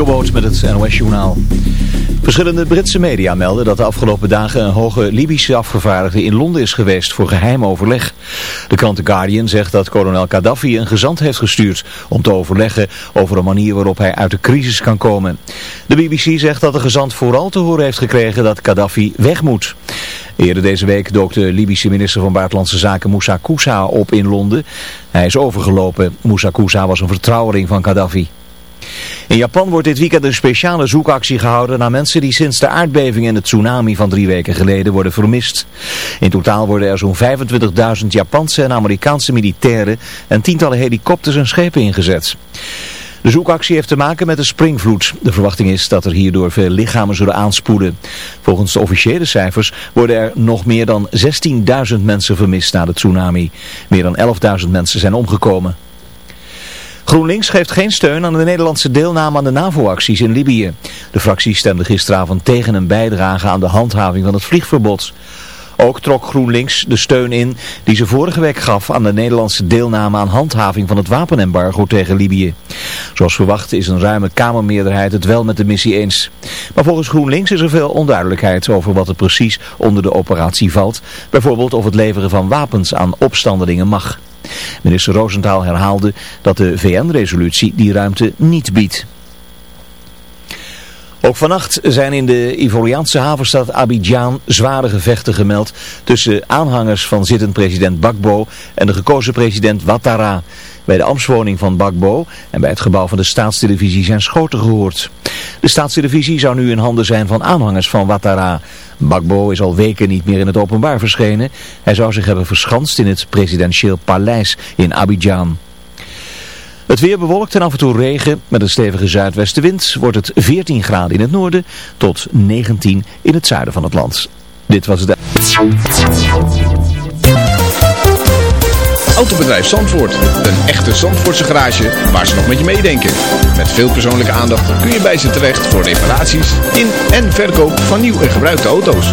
Jobboot met het NOS-journaal. Verschillende Britse media melden dat de afgelopen dagen een hoge Libische afgevaardigde in Londen is geweest voor geheim overleg. De krant The Guardian zegt dat kolonel Gaddafi een gezant heeft gestuurd om te overleggen over een manier waarop hij uit de crisis kan komen. De BBC zegt dat de gezant vooral te horen heeft gekregen dat Gaddafi weg moet. Eerder deze week dook de Libische minister van Buitenlandse Zaken Moussa Koussa op in Londen. Hij is overgelopen. Moussa Koussa was een vertrouweling van Gaddafi. In Japan wordt dit weekend een speciale zoekactie gehouden naar mensen die sinds de aardbeving en het tsunami van drie weken geleden worden vermist. In totaal worden er zo'n 25.000 Japanse en Amerikaanse militairen en tientallen helikopters en schepen ingezet. De zoekactie heeft te maken met de springvloed. De verwachting is dat er hierdoor veel lichamen zullen aanspoelen. Volgens de officiële cijfers worden er nog meer dan 16.000 mensen vermist na de tsunami. Meer dan 11.000 mensen zijn omgekomen. GroenLinks geeft geen steun aan de Nederlandse deelname aan de NAVO-acties in Libië. De fractie stemde gisteravond tegen een bijdrage aan de handhaving van het vliegverbod. Ook trok GroenLinks de steun in die ze vorige week gaf aan de Nederlandse deelname aan handhaving van het wapenembargo tegen Libië. Zoals verwacht is een ruime Kamermeerderheid het wel met de missie eens. Maar volgens GroenLinks is er veel onduidelijkheid over wat er precies onder de operatie valt. Bijvoorbeeld of het leveren van wapens aan opstandelingen mag. Minister Roosentaal herhaalde dat de VN-resolutie die ruimte niet biedt. Ook vannacht zijn in de Ivoriaanse havenstad Abidjan zware gevechten gemeld tussen aanhangers van zittend president Bakbo en de gekozen president Ouattara. Bij de ambtswoning van Bakbo en bij het gebouw van de staatstelevisie zijn schoten gehoord. De staatstelevisie zou nu in handen zijn van aanhangers van Ouattara. Bakbo is al weken niet meer in het openbaar verschenen. Hij zou zich hebben verschanst in het presidentieel paleis in Abidjan. Het weer bewolkt en af en toe regen. Met een stevige zuidwestenwind wordt het 14 graden in het noorden tot 19 in het zuiden van het land. Dit was het... Autobedrijf Zandvoort. Een echte Zandvoortse garage waar ze nog met je meedenken. Met veel persoonlijke aandacht kun je bij ze terecht voor reparaties in en verkoop van nieuw en gebruikte auto's.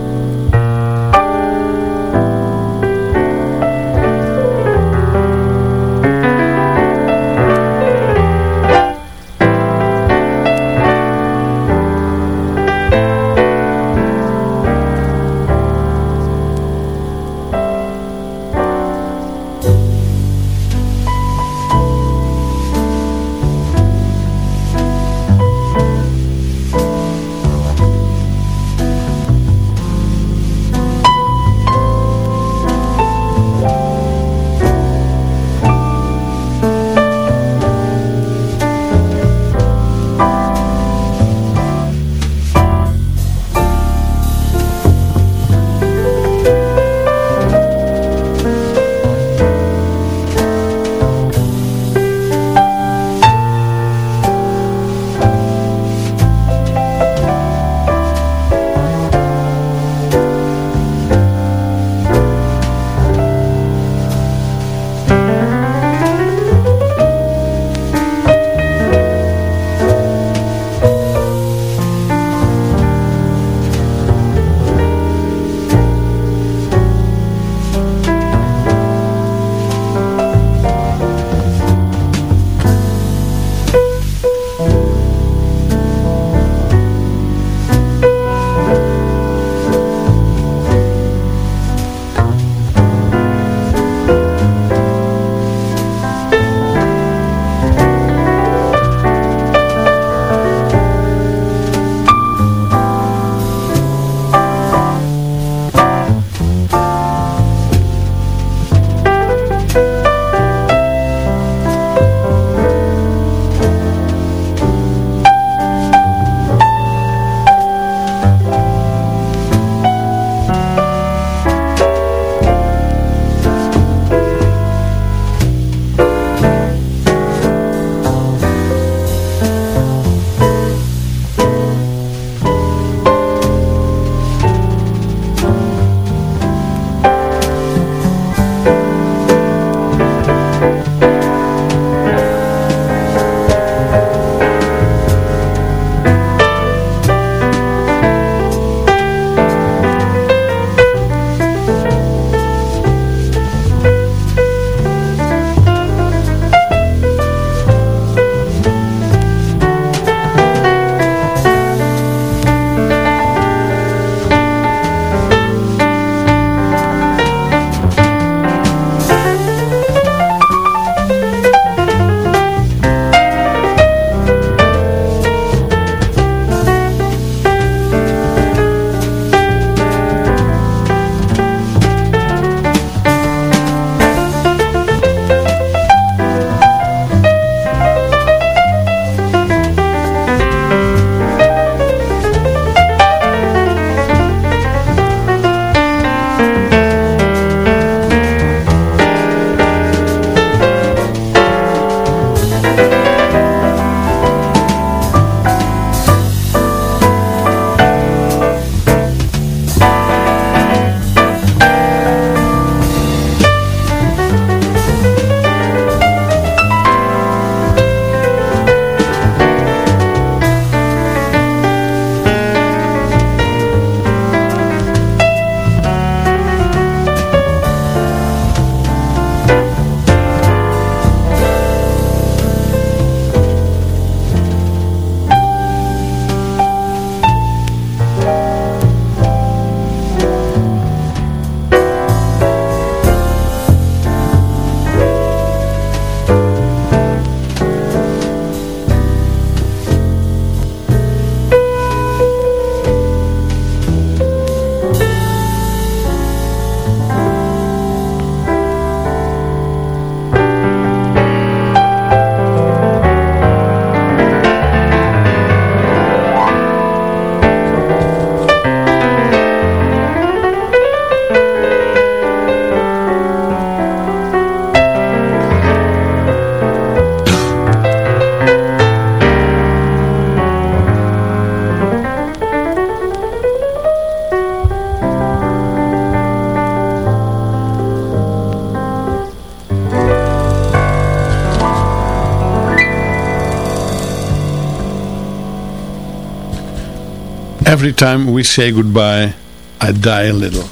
Every time we say goodbye, I die a little.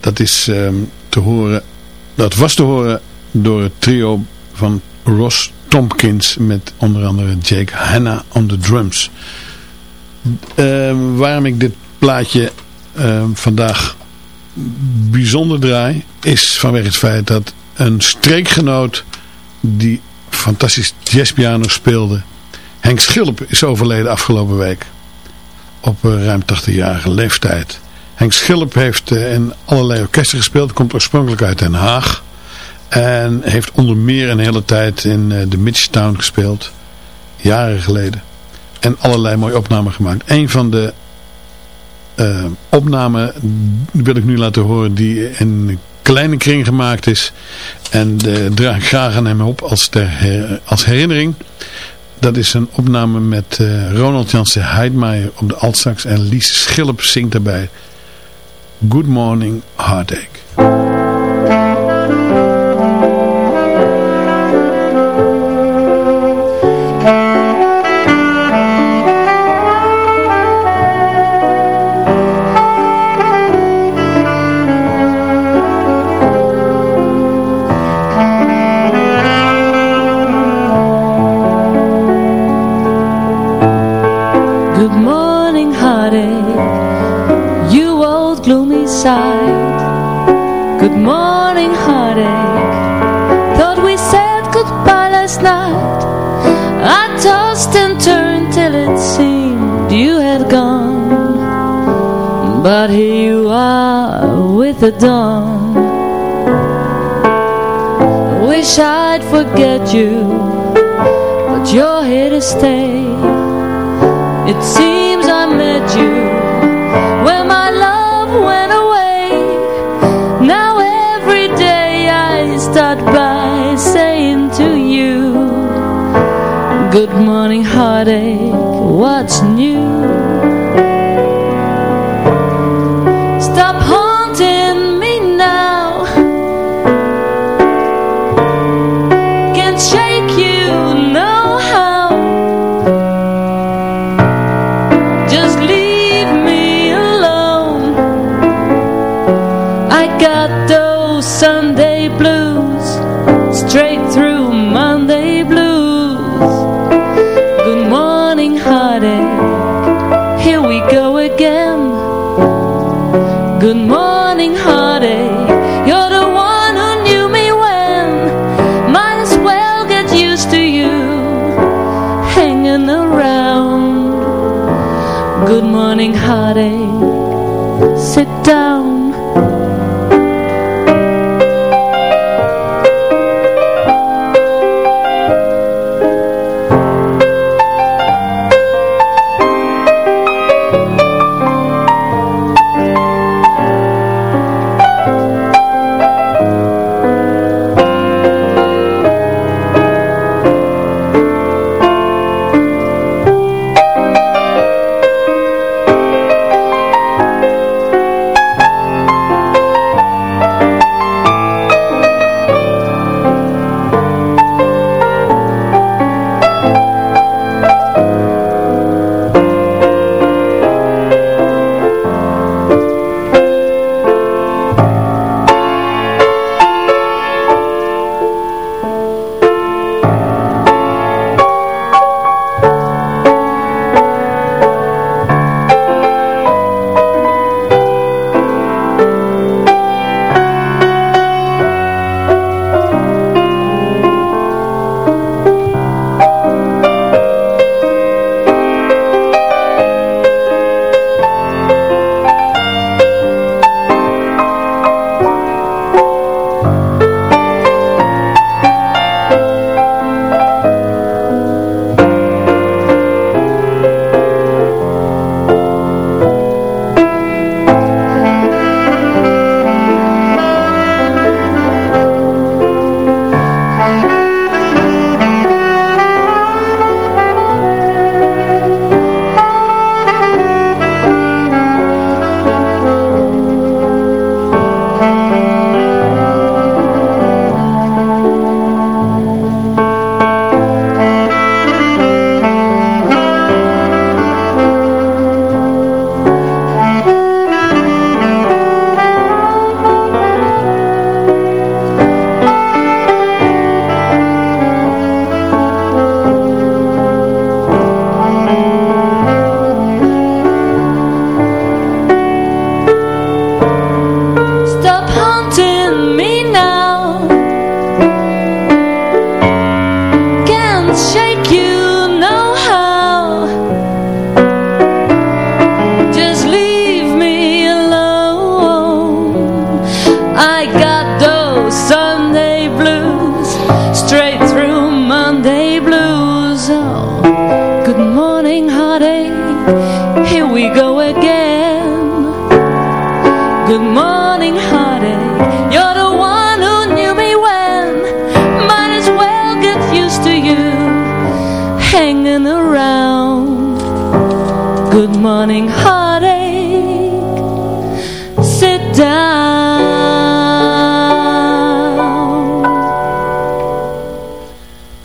Dat is ehm, te horen, dat was te horen door het trio van Ross Tompkins met onder andere Jake Hanna on the drums. Ehm, waarom ik dit plaatje ehm, vandaag bijzonder draai, is vanwege het feit dat een streekgenoot die fantastisch jazzpiano speelde, Henk Schilp is overleden afgelopen week op uh, ruim 80-jarige leeftijd. Henk Schilp heeft uh, in allerlei orkesten gespeeld, komt oorspronkelijk uit Den Haag. En heeft onder meer een hele tijd in uh, de Midgetown gespeeld, jaren geleden. En allerlei mooie opnamen gemaakt. Een van de opnamen wil ik nu laten horen die in een kleine kring gemaakt is. En draag ik graag aan hem op als, ter, als herinnering. Dat is een opname met uh, Ronald Jansen Heidmaier op de altsax en Lies Schilp zingt daarbij Good Morning Heartache. With the dawn. I wish I'd forget you But you're here to stay. It seems I met you When my love went away. Now every day I start by saying to you Good morning heartache, what's Good morning, heartache. Sit down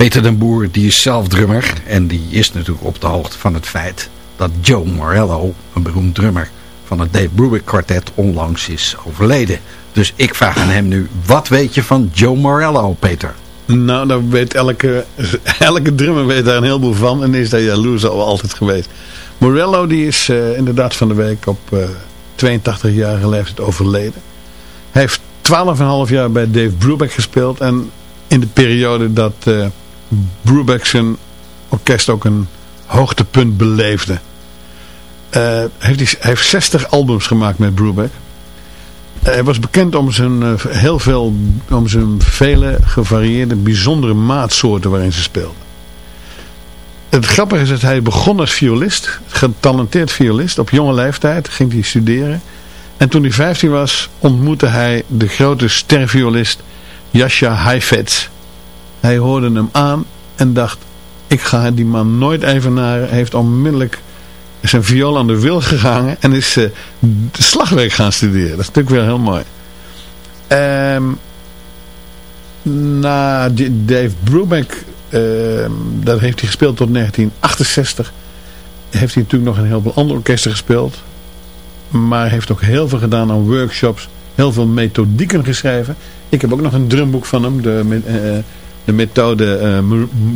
Peter den Boer, die is zelf drummer. En die is natuurlijk op de hoogte van het feit dat Joe Morello, een beroemd drummer van het Dave Brubeck kwartet, onlangs is overleden. Dus ik vraag aan hem nu, wat weet je van Joe Morello, Peter? Nou, daar weet elke, elke drummer weet daar een heleboel van. En is daar jaloers al altijd geweest. Morello die is eh, inderdaad van de week op eh 82-jarige leeftijd overleden. Hij heeft 12,5 jaar bij Dave Brubeck gespeeld. En in de periode dat eh Brubeck zijn orkest ook een hoogtepunt beleefde. eh, heeft hij, heeft 60 albums gemaakt met Brubeck. Eh, Hij was bekend om zijn, eh, heel veel, om zijn vele gevarieerde, bijzondere maatsoorten waarin ze speelden. Het grappige is dat hij begon als violist, getalenteerd violist. Op jonge leeftijd ging hij studeren. En toen hij 15 was, ontmoette hij de grote sterviolist Jascha Heifetz. Hij hoorde hem aan en dacht, ik ga die man nooit evenaren. Hij heeft onmiddellijk zijn viool aan de wil gehangen en is de slagwerk gaan studeren. Dat is natuurlijk wel heel mooi. Ehm, na Dave Brubeck, ehm, dat heeft hij gespeeld tot 1968. Heeft hij natuurlijk nog een heel veel andere orkesten gespeeld. Maar heeft ook heel veel gedaan aan workshops. Heel veel methodieken geschreven. Ik heb ook nog een drumboek van hem. De, eh, de methode eh,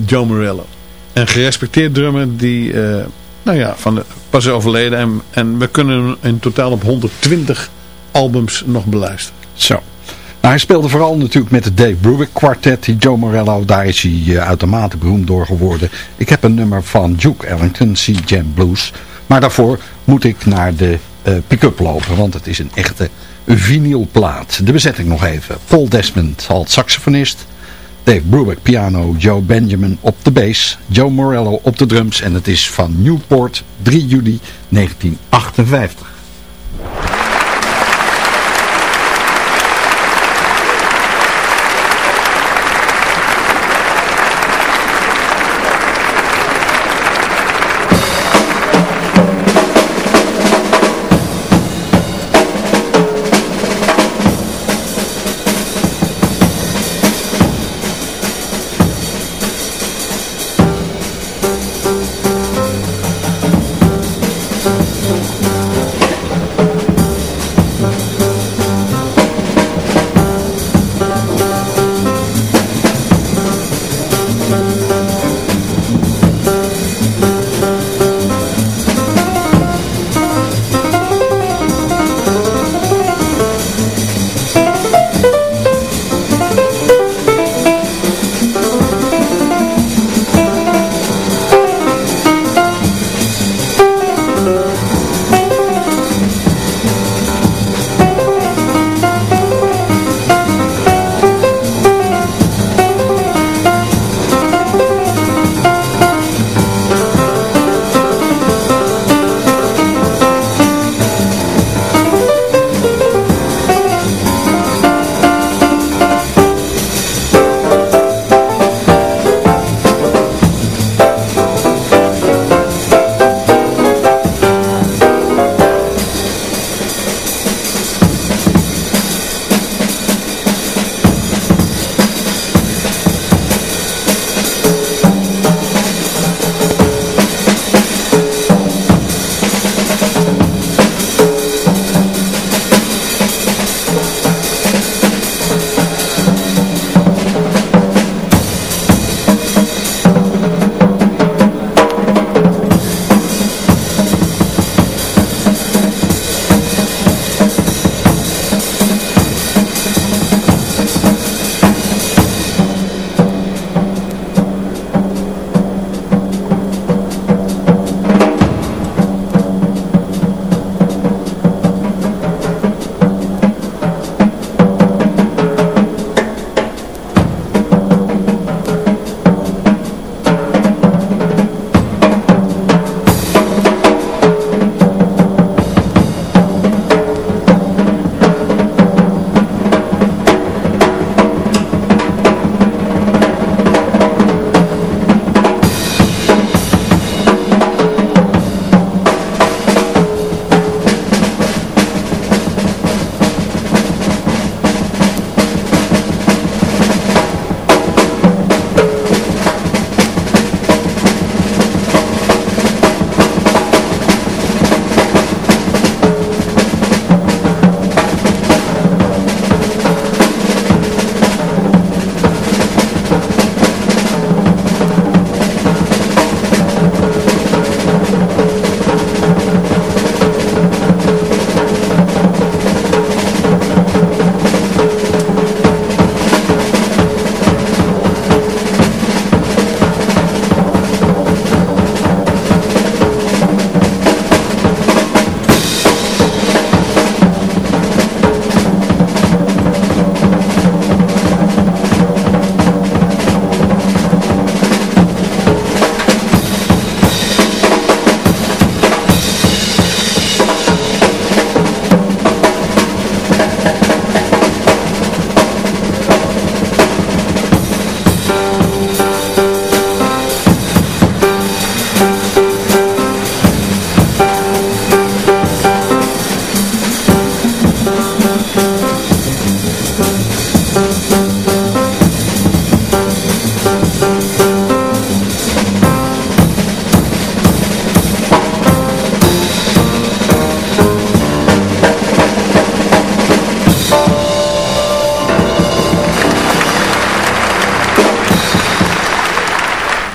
Joe Morello. Een gerespecteerd drummer die... eh, nou ja, van de, pas overleden. En, en we kunnen hem in totaal op 120 albums nog beluisteren. Zo. Nou, hij speelde vooral natuurlijk met het Dave Brubeck kwartet. Die Joe Morello, daar is hij eh, uitermate beroemd door geworden. Ik heb een nummer van Duke Ellington, Sea Jam Blues. Maar daarvoor moet ik naar de pick-up lopen, want het is een echte vinylplaat. De bezetting nog even. Paul Desmond als saxofonist. Dave Brubeck piano, Joe Benjamin op de bass, Joe Morello op de drums en het is van Newport 3 juli 1958.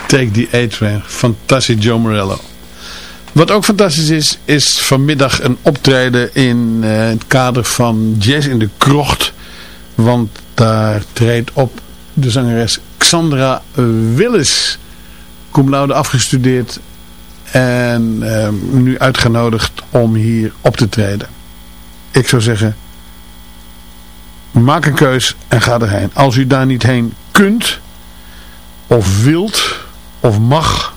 Take the A-Train. Fantastisch Joe Morello. Wat ook fantastisch is, is vanmiddag een optreden in uh, het kader van Jazz in de Krocht. Want daar treedt op de zangeres Xandra Willis. Cum laude afgestudeerd en uh, nu uitgenodigd om hier op te treden. Ik zou zeggen, maak een keus en ga erheen. Als u daar niet heen kunt, of wilt, of mag,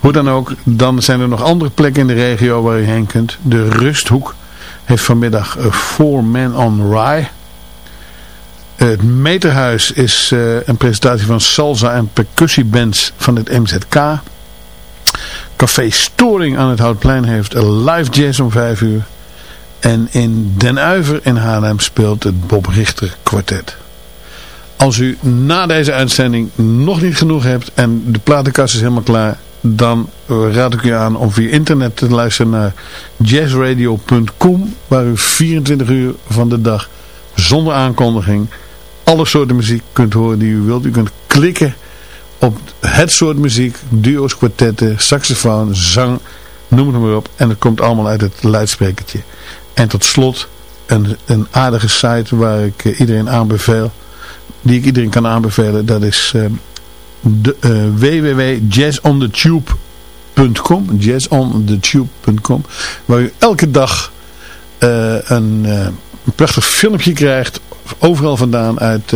hoe dan ook, dan zijn er nog andere plekken in de regio waar u heen kunt. De Rusthoek heeft vanmiddag Four Men on Rye. Het Meterhuis is uh, een presentatie van salsa en percussiebands van het MZK. Café Storing aan het Houtplein heeft een live jazz om 5 uur. En in Den Uiver in Haarlem speelt het Bob Richter kwartet. Als u na deze uitzending nog niet genoeg hebt en de platenkast is helemaal klaar, dan raad ik u aan om via internet te luisteren naar jazzradio.com, waar u 24 uur van de dag zonder aankondiging alle soorten muziek kunt horen die u wilt. U kunt klikken op het soort muziek, duo's, kwartetten, saxofoon, zang, noem het maar op. En het komt allemaal uit het luidsprekertje. En tot slot een, een aardige site waar ik uh, iedereen aanbeveel, die ik iedereen kan aanbevelen. Dat is uh, de, uh, www.jazzonthetube.com jazzonthetube.com waar u elke dag een, een prachtig filmpje krijgt overal vandaan uit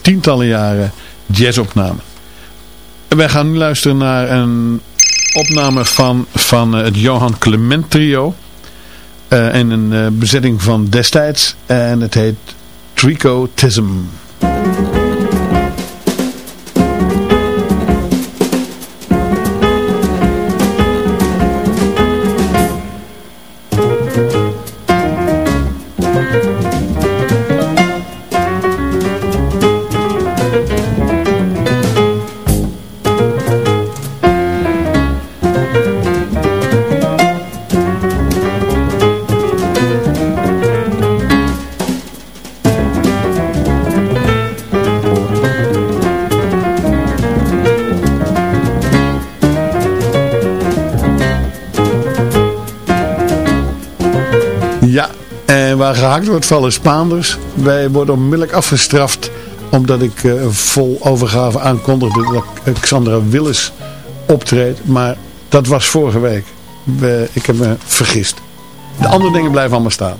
tientallen jaren jazzopname. Wij gaan nu luisteren naar een opname van, van het Johan Clement trio. En een bezetting van destijds. En het heet Tricotism. Waar gehakt wordt vallen Spaanders. Wij worden onmiddellijk afgestraft omdat ik uh, vol overgave aankondigde dat Xandra Willis optreedt. Maar dat was vorige week. We, ik heb me vergist. De andere dingen blijven allemaal staan.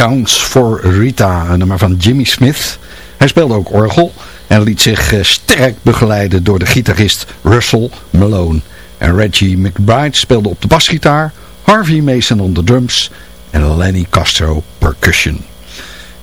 Counts for Rita, een nummer van Jimmy Smith. Hij speelde ook orgel en liet zich eh, sterk begeleiden door de gitarist Russell Malone. En Reggie McBride speelde op de basgitaar, Harvey Mason op de drums en Lenny Castro percussion.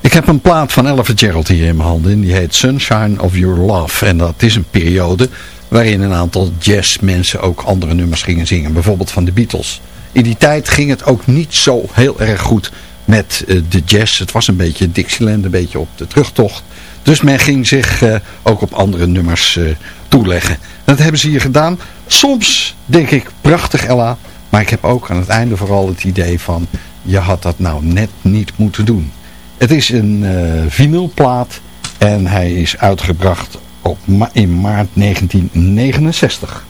Ik heb een plaat van Ella Gerald hier in mijn handen en die heet Sunshine of Your Love. En dat is een periode waarin een aantal jazzmensen ook andere nummers gingen zingen. Bijvoorbeeld van de Beatles. In die tijd ging het ook niet zo heel erg goed met uh, de jazz. Het was een beetje Dixieland, een beetje op de terugtocht. Dus men ging zich uh, ook op andere nummers uh, toeleggen. Dat hebben ze hier gedaan. Soms denk ik prachtig Ella. Maar ik heb ook aan het einde vooral het idee van... je had dat nou net niet moeten doen. Het is een vinylplaat. En hij is uitgebracht op in maart 1969.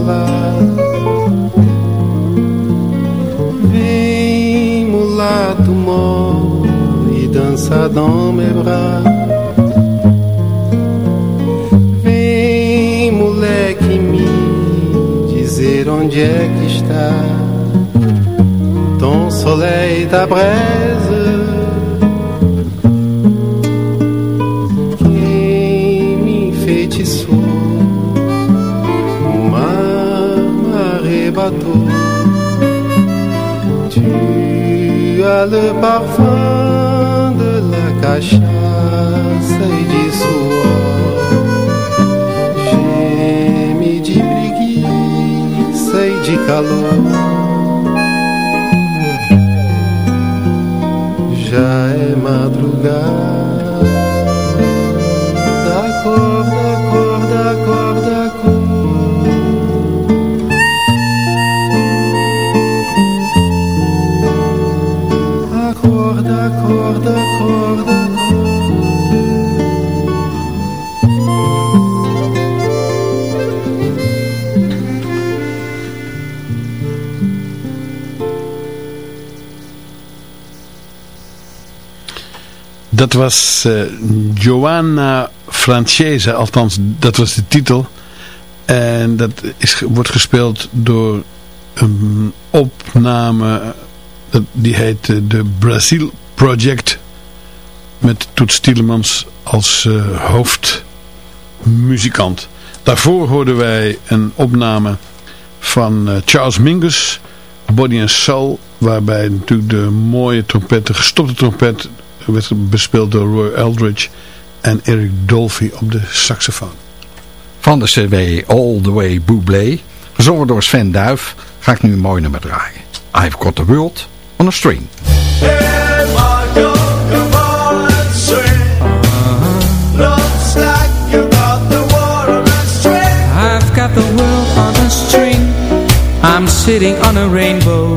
Consolar. Vem, mulato mor e dança dans mes. Vem, moleque, me dizer onde é que está ton soleil, ta m'arrebatou. Tu as le parfum de la cachaça e de suor. Geme de preguiça e de calor. já é madrugada. Dat was uh, Joanna Francese, althans dat was de titel. En dat is, wordt gespeeld door een opname, die heet uh, de Brazil Project. Met Toets Tielemans als uh, hoofdmuzikant. Daarvoor hoorden wij een opname van Charles Mingus, Body and Soul. Waarbij natuurlijk de mooie trompet, de gestopte trompet werd bespeeld door Roy Eldridge en Eric Dolphy op de saxofoon. Van de cw All The Way Bublé, gezongen door Sven Duif, ga ik nu een mooi nummer draaien. I've Got The World On A String. I've got the world on a string I'm sitting on a rainbow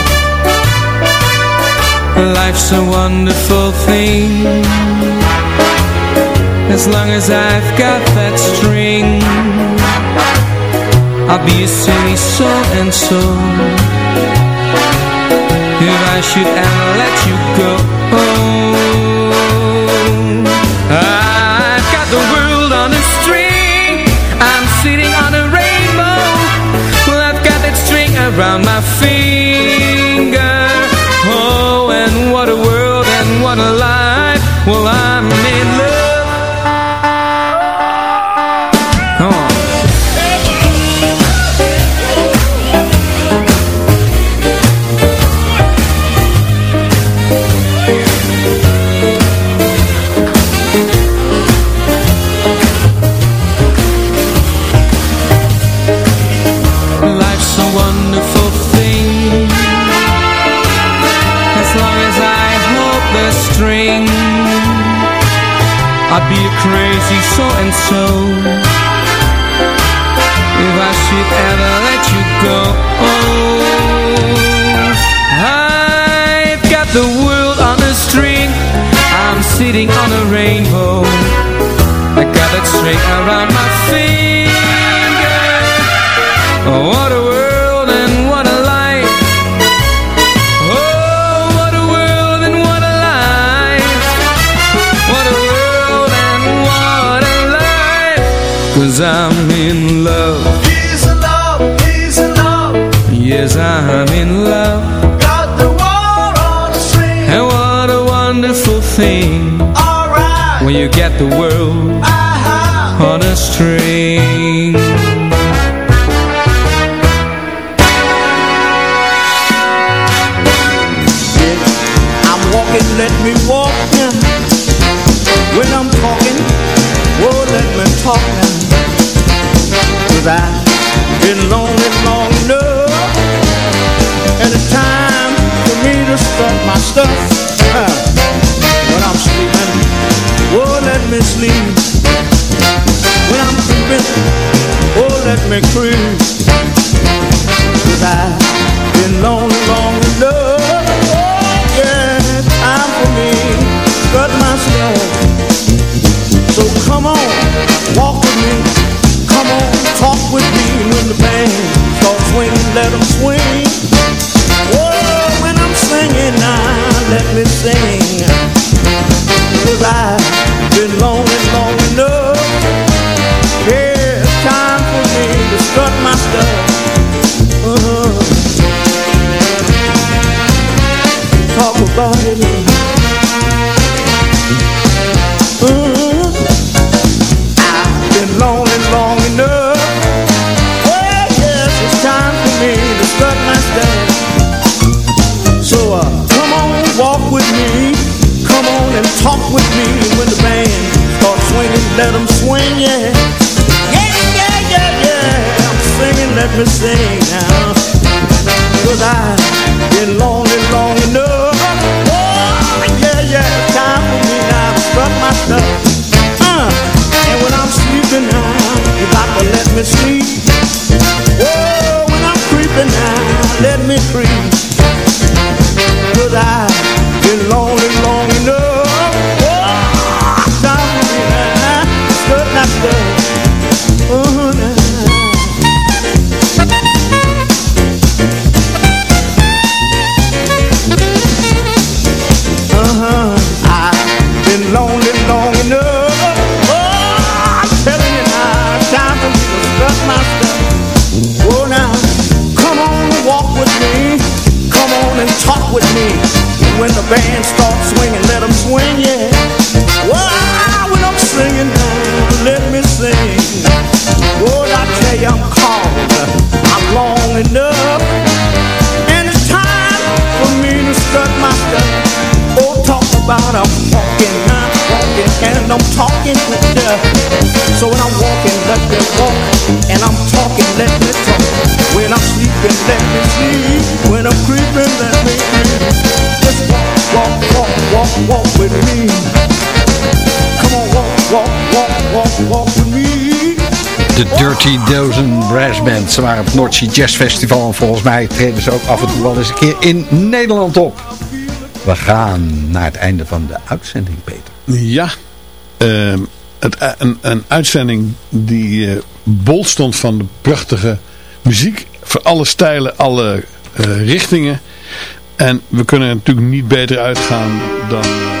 Life's a wonderful thing. As long as I've got that string I'll be a silly so and so If I should ever let you go I've got the world on a string. I'm sitting on a rainbow. Well, I've got that string around my finger what a world and what a life. Well, I'm the string. I'd be a crazy so-and-so If I should ever let you go. I've got the world on a string. I'm sitting on a rainbow. I got that string around my finger. Oh, what Cause I'm in love. He's in love, he's in love. Yes, I'm in love. Got the world on a string And what a wonderful thing. Alright, When you get the world aha on a string. I'm walking, let me walk now. When I'm talking, oh let me talk now Cause I've been lonely long enough. And it's time for me to start my stuff. When I'm sleeping, oh let me sleep. When I'm creeping, oh let me creep. Cause I've been lonely let them swing. whoa! when I'm singing now, let me sing. Cause I've been long de Dirty Dozen Brass Band. Ze waren op het Noordzee Jazz Festival en volgens mij treden ze ook af en toe wel eens een keer in Nederland op. We gaan naar het einde van de uitzending, Peter. Ja, ehm, het, eh, een, een, uitzending die eh, bol stond van de prachtige muziek voor alle stijlen, alle eh, richtingen. En we kunnen er natuurlijk niet beter uitgaan dan... Eh,